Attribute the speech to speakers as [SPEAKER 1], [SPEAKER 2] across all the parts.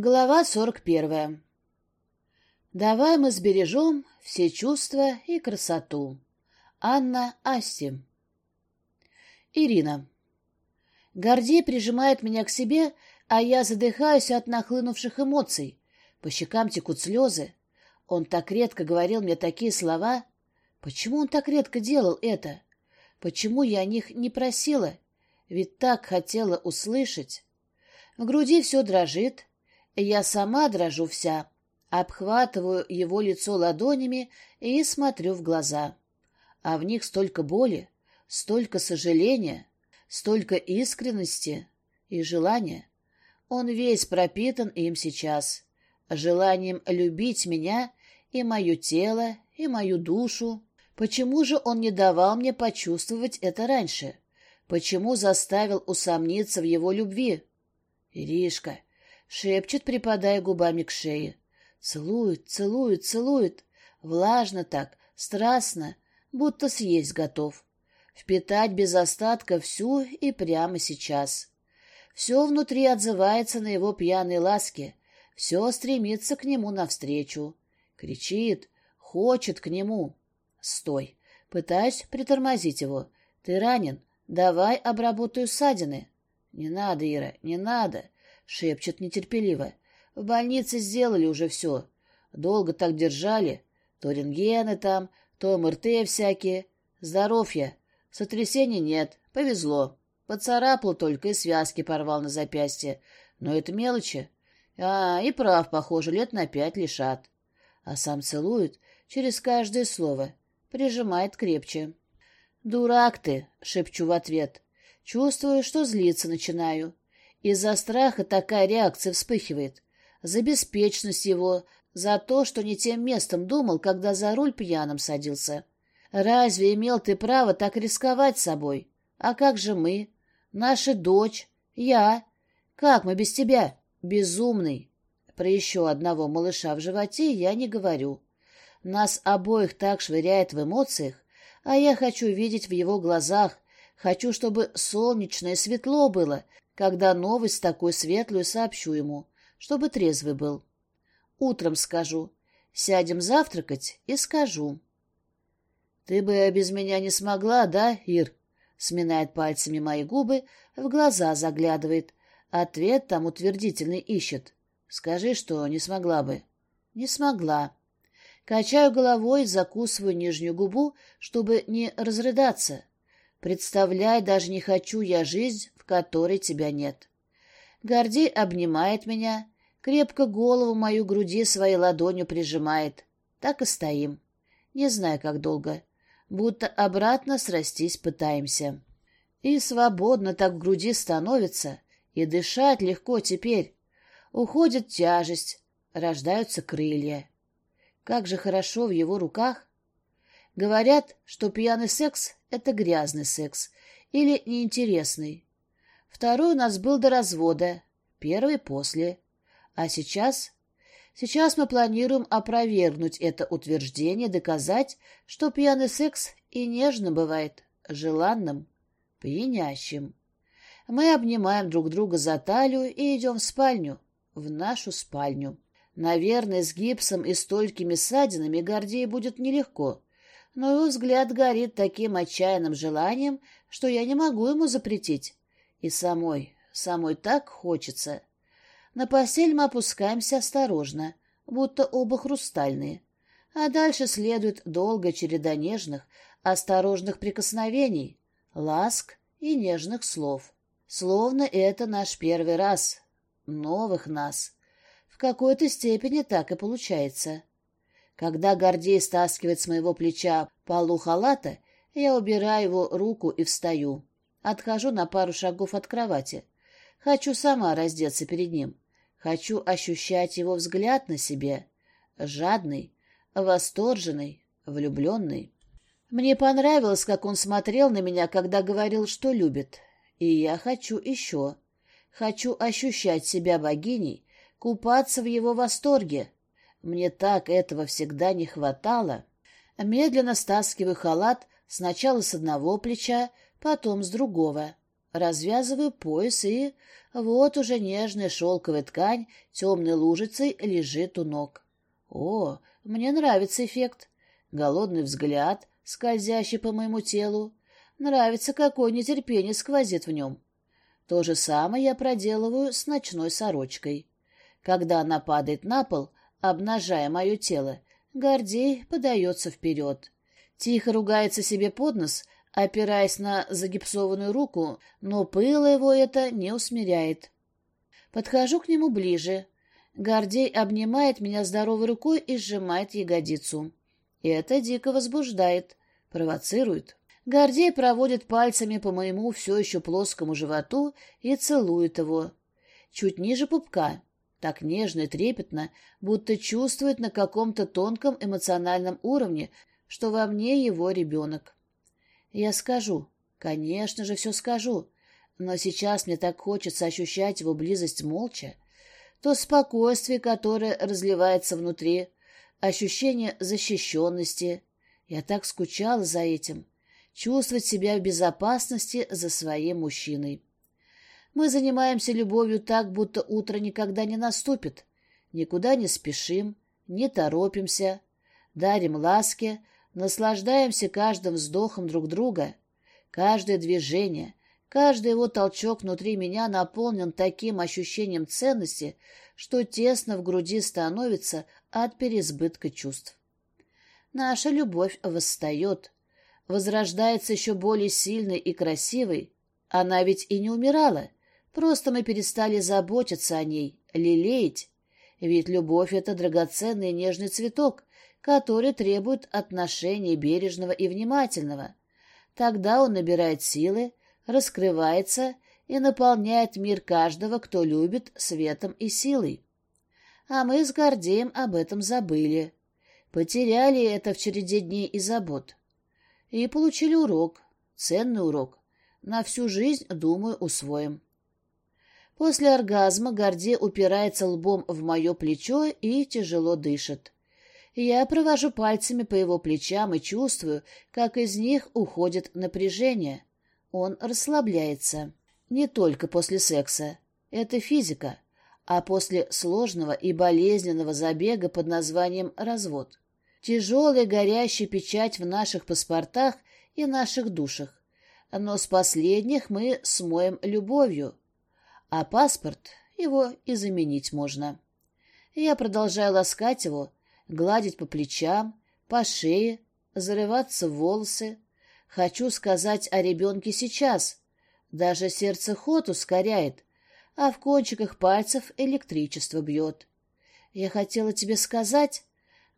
[SPEAKER 1] Глава сорок первая. Давай мы сбережем все чувства и красоту. Анна Асти. Ирина. Гордей прижимает меня к себе, а я задыхаюсь от нахлынувших эмоций. По щекам текут слезы. Он так редко говорил мне такие слова. Почему он так редко делал это? Почему я о них не просила? Ведь так хотела услышать. В груди все дрожит, я сама дрожу вся, обхватываю его лицо ладонями и смотрю в глаза. А в них столько боли, столько сожаления, столько искренности и желания. Он весь пропитан им сейчас, желанием любить меня и мое тело, и мою душу. Почему же он не давал мне почувствовать это раньше? Почему заставил усомниться в его любви? Иришка, Шепчет, припадая губами к шее. Целует, целует, целует. Влажно так, страстно, будто съесть готов. Впитать без остатка всю и прямо сейчас. Все внутри отзывается на его пьяной ласке. Все стремится к нему навстречу. Кричит, хочет к нему. Стой. Пытаюсь притормозить его. Ты ранен. Давай обработаю ссадины. Не надо, Ира, не надо шепчет нетерпеливо. В больнице сделали уже все. Долго так держали. То рентгены там, то МРТ всякие. Здоров я. Сотрясений нет. Повезло. Поцарапал только и связки порвал на запястье. Но это мелочи. А, и прав, похоже, лет на пять лишат. А сам целует через каждое слово. Прижимает крепче. «Дурак ты!» — шепчу в ответ. Чувствую, что злиться начинаю. Из-за страха такая реакция вспыхивает. За беспечность его, за то, что не тем местом думал, когда за руль пьяным садился. Разве имел ты право так рисковать собой? А как же мы? Наша дочь? Я? Как мы без тебя? Безумный. Про еще одного малыша в животе я не говорю. Нас обоих так швыряет в эмоциях, а я хочу видеть в его глазах, хочу, чтобы солнечно и светло было, когда новость такую светлую сообщу ему, чтобы трезвый был. Утром скажу. Сядем завтракать и скажу. — Ты бы без меня не смогла, да, Ир? Сминает пальцами мои губы, в глаза заглядывает. Ответ там утвердительный ищет. Скажи, что не смогла бы. Не смогла. Качаю головой, закусываю нижнюю губу, чтобы не разрыдаться. Представляй, даже не хочу я жизнь, которой тебя нет. Гордей обнимает меня, крепко голову мою груди своей ладонью прижимает. Так и стоим. Не знаю, как долго. Будто обратно срастись пытаемся. И свободно так в груди становится, и дышать легко теперь. Уходит тяжесть, рождаются крылья. Как же хорошо в его руках. Говорят, что пьяный секс — это грязный секс или неинтересный. Второй у нас был до развода, первый после. А сейчас... Сейчас мы планируем опровергнуть это утверждение, доказать, что пьяный секс и нежно бывает, желанным, пьянящим. Мы обнимаем друг друга за талию и идем в спальню, в нашу спальню. Наверное, с гипсом и столькими ссадинами Гордею будет нелегко, но его взгляд горит таким отчаянным желанием, что я не могу ему запретить. И самой, самой так хочется. На постель мы опускаемся осторожно, будто оба хрустальные. А дальше следует долгая череда нежных, осторожных прикосновений, ласк и нежных слов. Словно это наш первый раз. Новых нас. В какой-то степени так и получается. Когда Гордей стаскивает с моего плеча полу халата, я убираю его руку и встаю. Отхожу на пару шагов от кровати. Хочу сама раздеться перед ним. Хочу ощущать его взгляд на себе. Жадный, восторженный, влюбленный. Мне понравилось, как он смотрел на меня, когда говорил, что любит. И я хочу еще. Хочу ощущать себя богиней, купаться в его восторге. Мне так этого всегда не хватало. Медленно стаскиваю халат сначала с одного плеча, потом с другого. Развязываю пояс и... Вот уже нежная шелковая ткань темной лужицей лежит у ног. О, мне нравится эффект. Голодный взгляд, скользящий по моему телу. Нравится, какое нетерпение сквозит в нем. То же самое я проделываю с ночной сорочкой. Когда она падает на пол, обнажая мое тело, Гордей подается вперед. Тихо ругается себе под нос, опираясь на загипсованную руку, но пыло его это не усмиряет. Подхожу к нему ближе. Гордей обнимает меня здоровой рукой и сжимает ягодицу. Это дико возбуждает, провоцирует. Гордей проводит пальцами по моему все еще плоскому животу и целует его. Чуть ниже пупка, так нежно и трепетно, будто чувствует на каком-то тонком эмоциональном уровне, что во мне его ребенок. Я скажу, конечно же, все скажу, но сейчас мне так хочется ощущать его близость молча, то спокойствие, которое разливается внутри, ощущение защищенности. Я так скучала за этим, чувствовать себя в безопасности за своим мужчиной. Мы занимаемся любовью так, будто утро никогда не наступит. Никуда не спешим, не торопимся, дарим ласки, наслаждаемся каждым вздохом друг друга. Каждое движение, каждый его толчок внутри меня наполнен таким ощущением ценности, что тесно в груди становится от переизбытка чувств. Наша любовь восстает, возрождается еще более сильной и красивой. Она ведь и не умирала, Просто мы перестали заботиться о ней, лелеять. Ведь любовь — это драгоценный нежный цветок, который требует отношения бережного и внимательного. Тогда он набирает силы, раскрывается и наполняет мир каждого, кто любит светом и силой. А мы с Гордеем об этом забыли. Потеряли это в череде дней и забот. И получили урок, ценный урок. На всю жизнь, думаю, усвоим. После оргазма Горде упирается лбом в мое плечо и тяжело дышит. Я провожу пальцами по его плечам и чувствую, как из них уходит напряжение. Он расслабляется. Не только после секса. Это физика. А после сложного и болезненного забега под названием «развод». Тяжелая горящая печать в наших паспортах и наших душах. Но с последних мы смоем любовью, а паспорт его и заменить можно. Я продолжаю ласкать его, гладить по плечам, по шее, зарываться в волосы. Хочу сказать о ребенке сейчас. Даже сердце ход ускоряет, а в кончиках пальцев электричество бьет. Я хотела тебе сказать...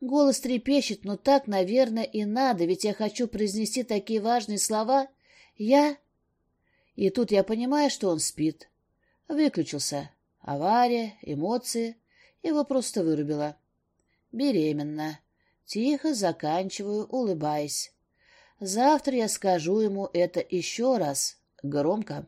[SPEAKER 1] Голос трепещет, но так, наверное, и надо, ведь я хочу произнести такие важные слова. Я... И тут я понимаю, что он спит. Выключился. Авария, эмоции. Его просто вырубило. Беременна. Тихо заканчиваю, улыбаясь. Завтра я скажу ему это еще раз, громко.